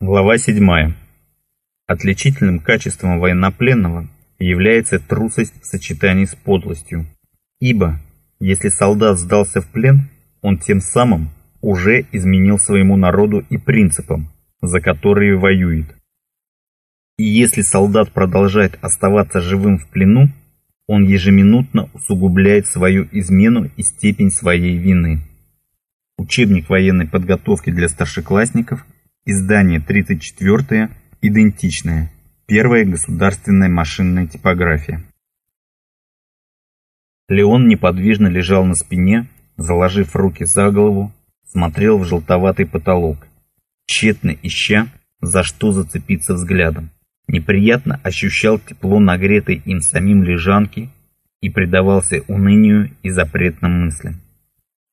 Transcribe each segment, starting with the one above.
Глава 7. Отличительным качеством военнопленного является трусость в сочетании с подлостью. Ибо, если солдат сдался в плен, он тем самым уже изменил своему народу и принципам, за которые воюет. И если солдат продолжает оставаться живым в плену, он ежеминутно усугубляет свою измену и степень своей вины. Учебник военной подготовки для старшеклассников, издание 34 идентичное, первая государственная машинная типография. Леон неподвижно лежал на спине, заложив руки за голову, смотрел в желтоватый потолок, тщетно ища, за что зацепиться взглядом. Неприятно ощущал тепло нагретой им самим лежанки и предавался унынию и запретным мыслям.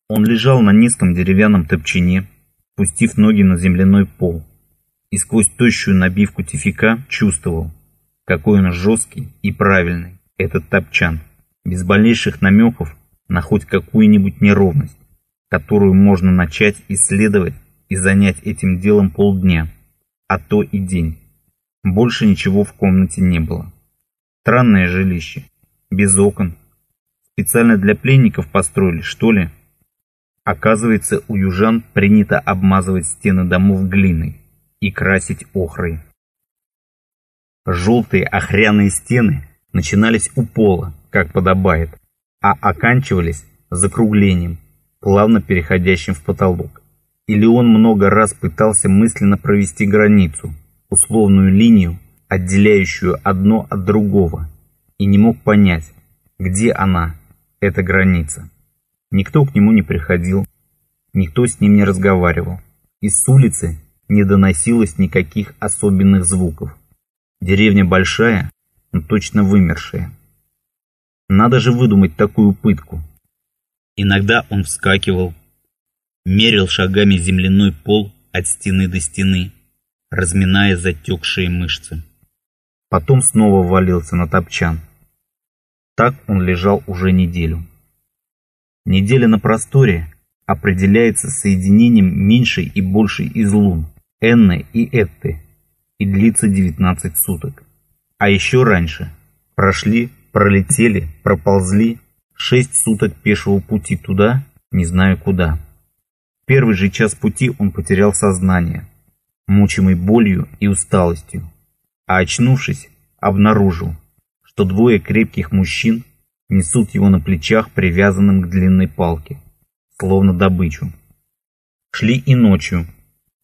Он лежал на низком деревянном топчине, пустив ноги на земляной пол, и сквозь тощую набивку тифика чувствовал, какой он жесткий и правильный, этот топчан, без малейших намеков на хоть какую-нибудь неровность, которую можно начать исследовать и занять этим делом полдня, а то и день. Больше ничего в комнате не было. Странное жилище, без окон. Специально для пленников построили, что ли? Оказывается, у южан принято обмазывать стены домов глиной и красить охрой. Желтые охряные стены начинались у пола, как подобает, а оканчивались закруглением, плавно переходящим в потолок. Или он много раз пытался мысленно провести границу, условную линию, отделяющую одно от другого, и не мог понять, где она, эта граница. Никто к нему не приходил, никто с ним не разговаривал. Из с улицы не доносилось никаких особенных звуков. Деревня большая, но точно вымершая. Надо же выдумать такую пытку. Иногда он вскакивал, мерил шагами земляной пол от стены до стены, разминая затекшие мышцы. Потом снова валился на топчан. Так он лежал уже неделю. Неделя на просторе определяется соединением меньшей и большей из лун, Энны и Этты, и длится 19 суток. А еще раньше прошли, пролетели, проползли 6 суток пешего пути туда, не знаю куда. В первый же час пути он потерял сознание, мучимый болью и усталостью, а очнувшись, обнаружил, что двое крепких мужчин несут его на плечах, привязанным к длинной палке, словно добычу. Шли и ночью.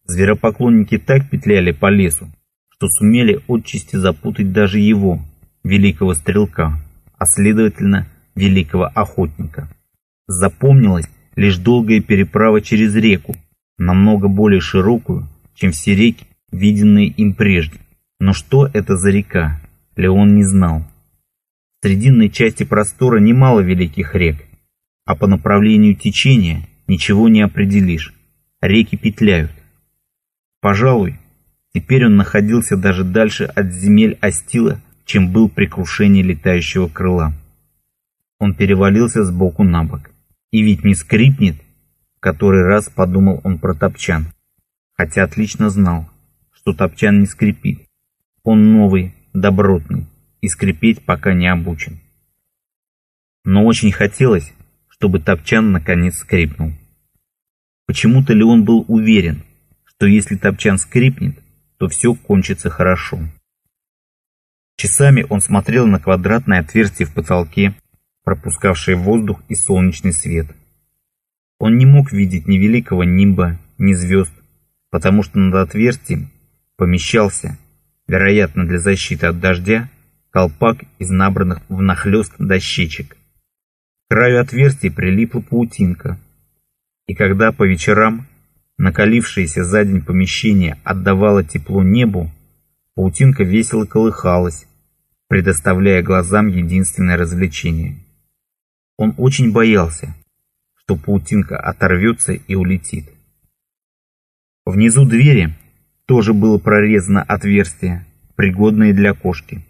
Зверопоклонники так петляли по лесу, что сумели отчасти запутать даже его, великого стрелка, а следовательно, великого охотника. Запомнилась лишь долгая переправа через реку, намного более широкую, чем все реки, виденные им прежде. Но что это за река, Леон не знал. В срединной части простора немало великих рек, а по направлению течения ничего не определишь. Реки петляют. Пожалуй, теперь он находился даже дальше от земель Астила, чем был при крушении летающего крыла. Он перевалился с боку на бок. И ведь не скрипнет, который раз подумал он про топчан. Хотя отлично знал, что топчан не скрипит. Он новый, добротный, и скрипеть пока не обучен. Но очень хотелось, чтобы топчан наконец скрипнул. Почему-то ли он был уверен, что если топчан скрипнет, то все кончится хорошо. Часами он смотрел на квадратное отверстие в потолке, пропускавшее воздух и солнечный свет. Он не мог видеть ни великого нимба, ни звезд, потому что над отверстием помещался, вероятно для защиты от дождя, колпак из набранных внахлёст дощечек. К краю отверстия прилипла паутинка, и когда по вечерам накалившееся за день помещение отдавало тепло небу, паутинка весело колыхалась, предоставляя глазам единственное развлечение. Он очень боялся, что паутинка оторвется и улетит. Внизу двери тоже было прорезано отверстие, пригодное для кошки.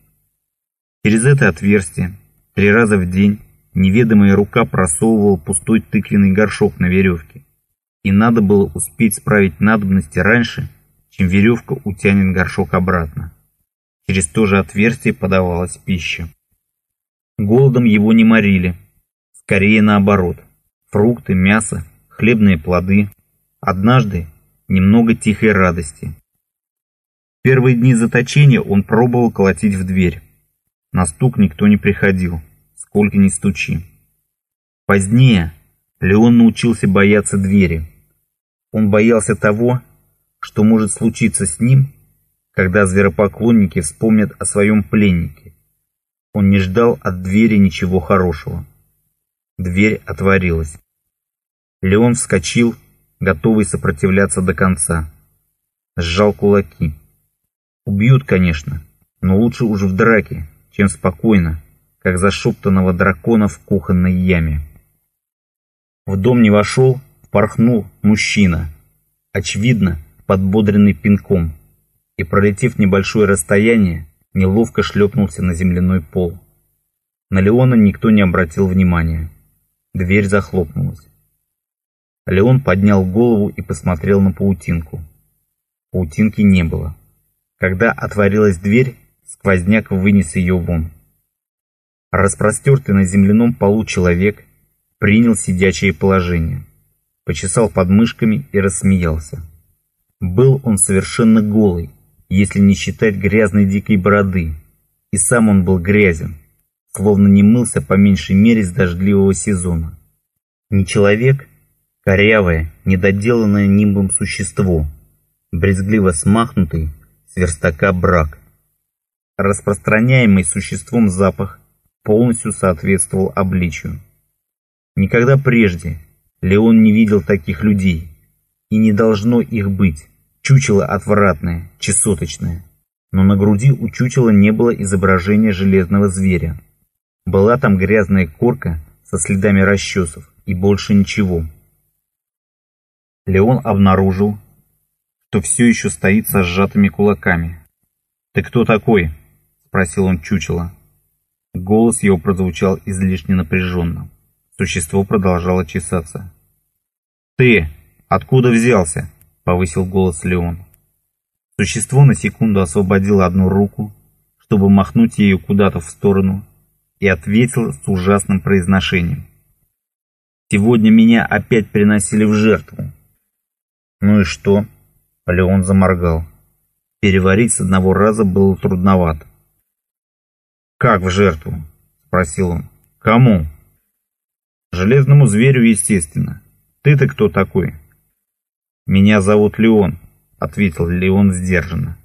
Через это отверстие три раза в день неведомая рука просовывала пустой тыквенный горшок на веревке, и надо было успеть справить надобности раньше, чем веревка утянет горшок обратно. Через то же отверстие подавалась пища. Голодом его не морили, скорее наоборот. Фрукты, мясо, хлебные плоды. Однажды немного тихой радости. В первые дни заточения он пробовал колотить в дверь. На стук никто не приходил, сколько ни стучи. Позднее Леон научился бояться двери. Он боялся того, что может случиться с ним, когда зверопоклонники вспомнят о своем пленнике. Он не ждал от двери ничего хорошего. Дверь отворилась. Леон вскочил, готовый сопротивляться до конца. Сжал кулаки. Убьют, конечно, но лучше уже в драке, чем спокойно, как зашептанного дракона в кухонной яме. В дом не вошел, впорхнул мужчина, очевидно, подбодренный пинком, и, пролетев небольшое расстояние, неловко шлепнулся на земляной пол. На Леона никто не обратил внимания. Дверь захлопнулась. Леон поднял голову и посмотрел на паутинку. Паутинки не было. Когда отворилась дверь, сквозняк вынес ее вон. Распростертый на земляном полу человек принял сидячее положение, почесал подмышками и рассмеялся. Был он совершенно голый, если не считать грязной дикой бороды, и сам он был грязен, словно не мылся по меньшей мере с дождливого сезона. Не человек, корявое, недоделанное нимбом существо, брезгливо смахнутый с верстака брак. Распространяемый существом запах полностью соответствовал обличию. Никогда прежде Леон не видел таких людей, и не должно их быть. Чучело отвратное, чесоточное. Но на груди у чучела не было изображения железного зверя. Была там грязная корка со следами расчесов и больше ничего. Леон обнаружил, что все еще стоит со сжатыми кулаками. «Ты кто такой?» – спросил он чучело. Голос его прозвучал излишне напряженно. Существо продолжало чесаться. «Ты откуда взялся?» повысил голос Леон. Существо на секунду освободило одну руку, чтобы махнуть ею куда-то в сторону, и ответило с ужасным произношением. «Сегодня меня опять приносили в жертву». «Ну и что?» Леон заморгал. Переварить с одного раза было трудновато. «Как в жертву?» — спросил он. «Кому?» «Железному зверю, естественно. Ты-то кто такой?» «Меня зовут Леон», — ответил Леон сдержанно.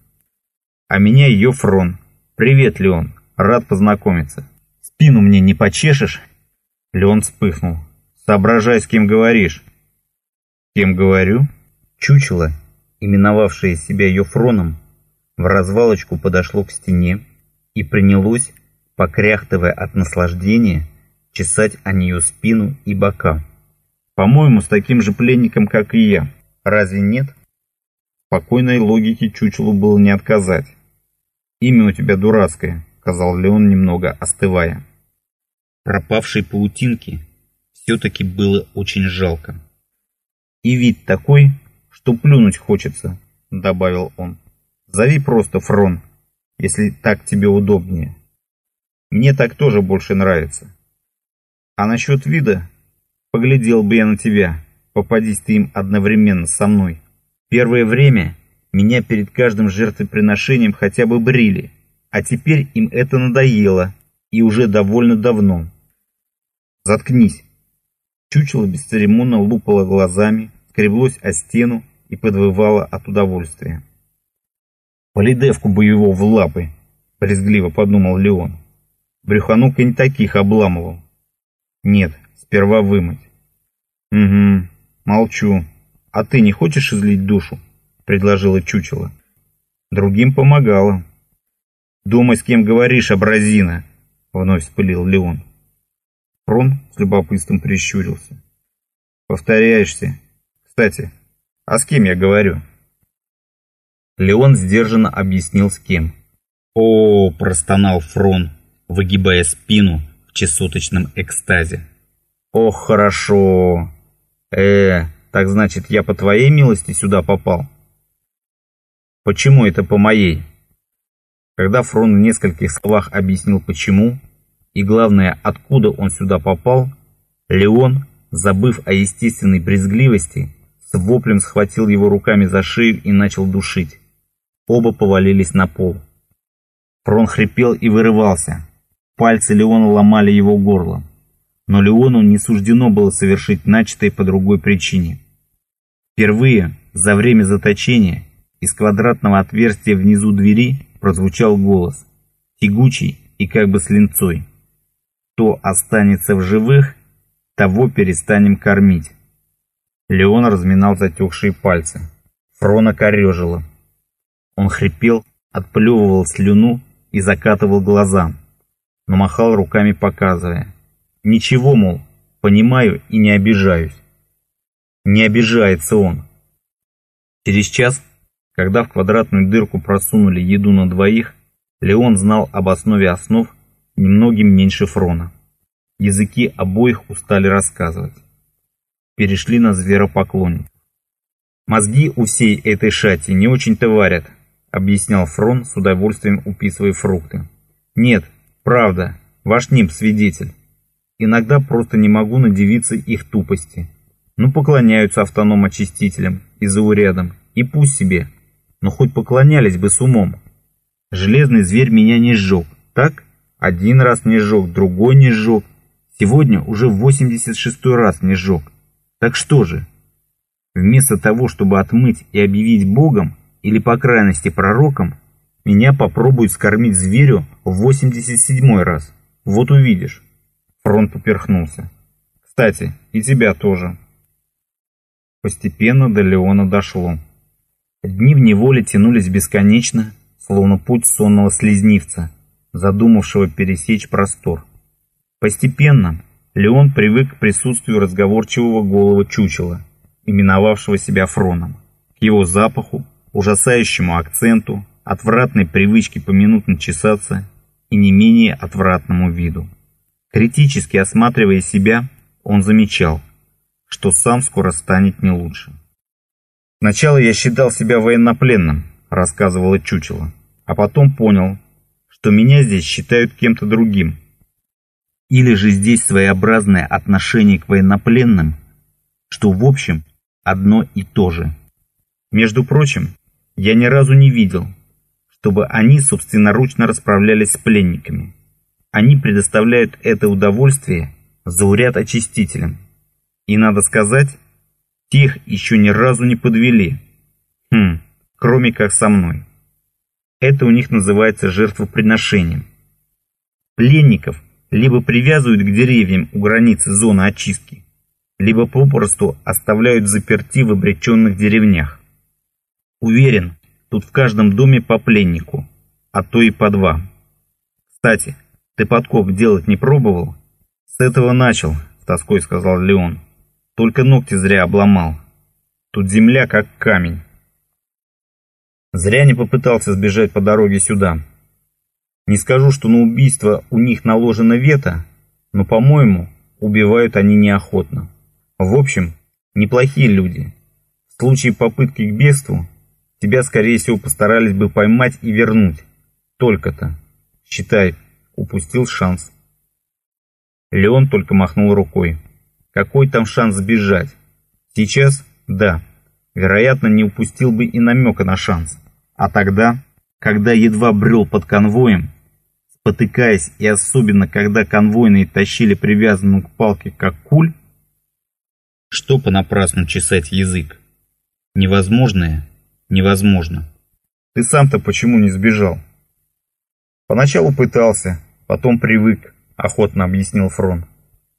«А меня Йофрон. Привет, Леон. Рад познакомиться. Спину мне не почешешь?» Леон вспыхнул. «Соображай, с кем говоришь». «С кем говорю?» Чучело, именовавшее себя Йофроном, в развалочку подошло к стене и принялось, покряхтывая от наслаждения, чесать о нее спину и бока. «По-моему, с таким же пленником, как и я», Разве нет? Спокойной логике чучелу было не отказать. «Имя у тебя дурацкое», — сказал Леон, немного остывая. Пропавшей паутинки все-таки было очень жалко. «И вид такой, что плюнуть хочется», — добавил он. «Зови просто Фрон, если так тебе удобнее. Мне так тоже больше нравится. А насчет вида, поглядел бы я на тебя, попадись ты им одновременно со мной. Первое время меня перед каждым жертвоприношением хотя бы брили, а теперь им это надоело, и уже довольно давно. Заткнись. Чучело бесцеремонно лупало глазами, скреблось о стену и подвывало от удовольствия. «Полидевку бы его в лапы!» — брезгливо подумал Леон. Брюханука не таких обламывал. Нет, сперва вымыть. Угу, «Молчу. А ты не хочешь излить душу?» — предложила чучело. Другим помогала. «Думай, с кем говоришь, абразина!» — вновь вспылил Леон. Прон с любопытством прищурился. «Повторяешься. Кстати, а с кем я говорю?» Леон сдержанно объяснил, с кем. «О!» – простонал Фрон, выгибая спину в чесоточном экстазе. «Ох, хорошо! э так значит, я по твоей милости сюда попал?» Почему это по моей? Когда Фрон в нескольких словах объяснил почему, и главное, откуда он сюда попал, Леон, забыв о естественной брезгливости, с воплем схватил его руками за шею и начал душить. Оба повалились на пол. Фрон хрипел и вырывался. Пальцы Леона ломали его горло. Но Леону не суждено было совершить начатое по другой причине. Впервые за время заточения из квадратного отверстия внизу двери прозвучал голос, тягучий и как бы с линцой. Кто останется в живых, того перестанем кормить. Леон разминал затекшие пальцы. Фрона корежило. Он хрипел, отплевывал слюну и закатывал глаза, но махал руками показывая. Ничего, мол, понимаю и не обижаюсь. Не обижается он. Через час когда в квадратную дырку просунули еду на двоих, Леон знал об основе основ немногим меньше Фрона. Языки обоих устали рассказывать. Перешли на зверопоклонников. «Мозги у всей этой шати не очень-то варят», объяснял Фрон с удовольствием уписывая фрукты. «Нет, правда, ваш нимб свидетель. Иногда просто не могу надевиться их тупости. Ну поклоняются автоном-очистителям и заурядам, и пусть себе, но хоть поклонялись бы с умом. Железный зверь меня не сжег, так? Один раз не сжег, другой не сжег. Сегодня уже в 86 раз не сжег. Так что же? Вместо того, чтобы отмыть и объявить Богом, или по крайности пророком, меня попробуют скормить зверю в 87 раз. Вот увидишь. Фронт поперхнулся. Кстати, и тебя тоже. Постепенно до Леона дошло. Дни в неволе тянулись бесконечно, словно путь сонного слезнивца, задумавшего пересечь простор. Постепенно Леон привык к присутствию разговорчивого голого чучела, именовавшего себя Фроном, к его запаху, ужасающему акценту, отвратной привычке поминутно чесаться и не менее отвратному виду. Критически осматривая себя, он замечал, что сам скоро станет не лучше. Сначала я считал себя военнопленным, рассказывала чучело, а потом понял, что меня здесь считают кем-то другим. Или же здесь своеобразное отношение к военнопленным, что в общем одно и то же. Между прочим, я ни разу не видел, чтобы они собственноручно расправлялись с пленниками. Они предоставляют это удовольствие зауряд очистителям. И надо сказать, Тех еще ни разу не подвели. Хм, кроме как со мной. Это у них называется жертвоприношением. Пленников либо привязывают к деревьям у границы зоны очистки, либо попросту оставляют заперти в обреченных деревнях. Уверен, тут в каждом доме по пленнику, а то и по два. Кстати, ты подкоп делать не пробовал? С этого начал, с тоской сказал Леон. Только ногти зря обломал. Тут земля как камень. Зря не попытался сбежать по дороге сюда. Не скажу, что на убийство у них наложено вето, но, по-моему, убивают они неохотно. В общем, неплохие люди. В случае попытки к бегству тебя, скорее всего, постарались бы поймать и вернуть. Только-то. Считай, упустил шанс. Леон только махнул рукой. Какой там шанс сбежать? Сейчас – да. Вероятно, не упустил бы и намека на шанс. А тогда, когда едва брел под конвоем, спотыкаясь и особенно, когда конвойные тащили привязанную к палке как куль, что понапрасну чесать язык? Невозможное невозможно. Ты сам-то почему не сбежал? Поначалу пытался, потом привык, охотно объяснил Фрон.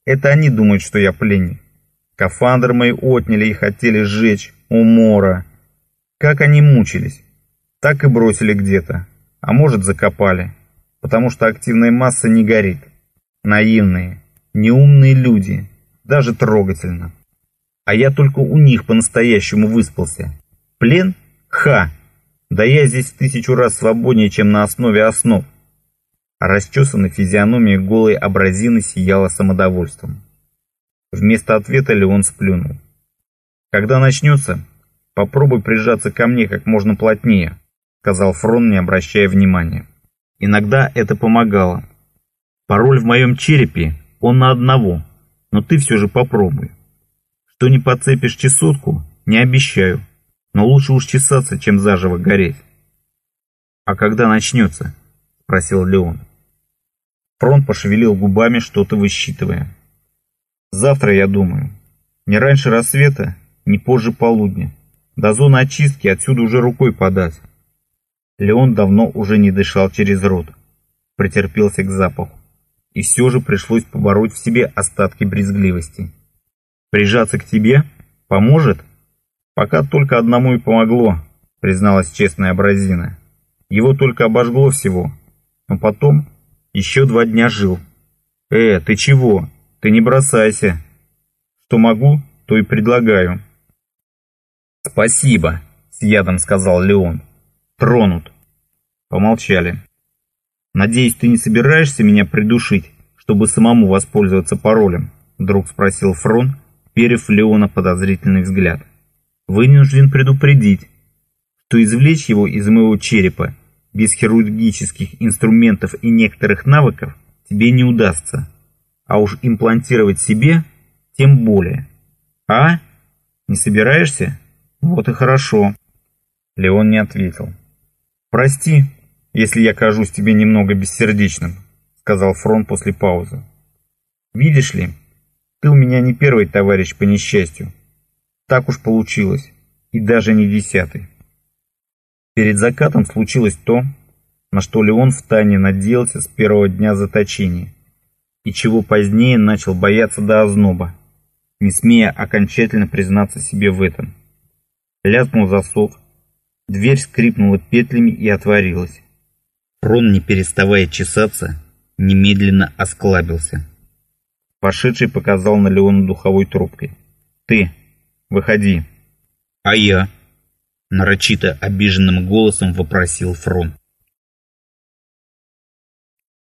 Это они думают, что я пленник. Кафандр мои отняли и хотели сжечь. Умора. Как они мучились. Так и бросили где-то. А может закопали. Потому что активная масса не горит. Наивные, неумные люди. Даже трогательно. А я только у них по-настоящему выспался. Плен? Ха! Да я здесь тысячу раз свободнее, чем на основе основ расчесанной физиономия голой абразины сияла самодовольством. Вместо ответа Леон сплюнул. «Когда начнется, попробуй прижаться ко мне как можно плотнее, сказал Фрон, не обращая внимания. Иногда это помогало. Пароль в моем черепе, он на одного, но ты все же попробуй. Что не подцепишь чесотку, не обещаю, но лучше уж чесаться, чем заживо гореть. А когда начнется? Спросил Леон. Фрон пошевелил губами, что-то высчитывая. Завтра, я думаю. Не раньше рассвета, не позже полудня. До зоны очистки отсюда уже рукой подать. Леон давно уже не дышал через рот, претерпелся к запаху, и все же пришлось побороть в себе остатки брезгливости. «Прижаться к тебе? Поможет?» «Пока только одному и помогло», призналась честная Абразина. «Его только обожгло всего, но потом еще два дня жил». «Э, ты чего? Ты не бросайся. Что могу, то и предлагаю». «Спасибо», — с ядом сказал Леон. «Тронут». Помолчали. «Надеюсь, ты не собираешься меня придушить, чтобы самому воспользоваться паролем?» Вдруг спросил Фрон, перев Леона подозрительный взгляд. «Вынужден предупредить, что извлечь его из моего черепа без хирургических инструментов и некоторых навыков тебе не удастся, а уж имплантировать себе тем более. А? Не собираешься? Вот и хорошо». Леон не ответил. «Прости, если я кажусь тебе немного бессердечным», сказал Фрон после паузы. «Видишь ли, ты у меня не первый товарищ по несчастью. Так уж получилось, и даже не десятый». Перед закатом случилось то, на что Леон втайне надеялся с первого дня заточения, и чего позднее начал бояться до озноба, не смея окончательно признаться себе в этом. Лязгнул засов, дверь скрипнула петлями и отворилась. Рон, не переставая чесаться, немедленно осклабился. Пошедший показал на Леона духовой трубкой. «Ты, выходи». «А я?» Нарочито обиженным голосом вопросил Фрон.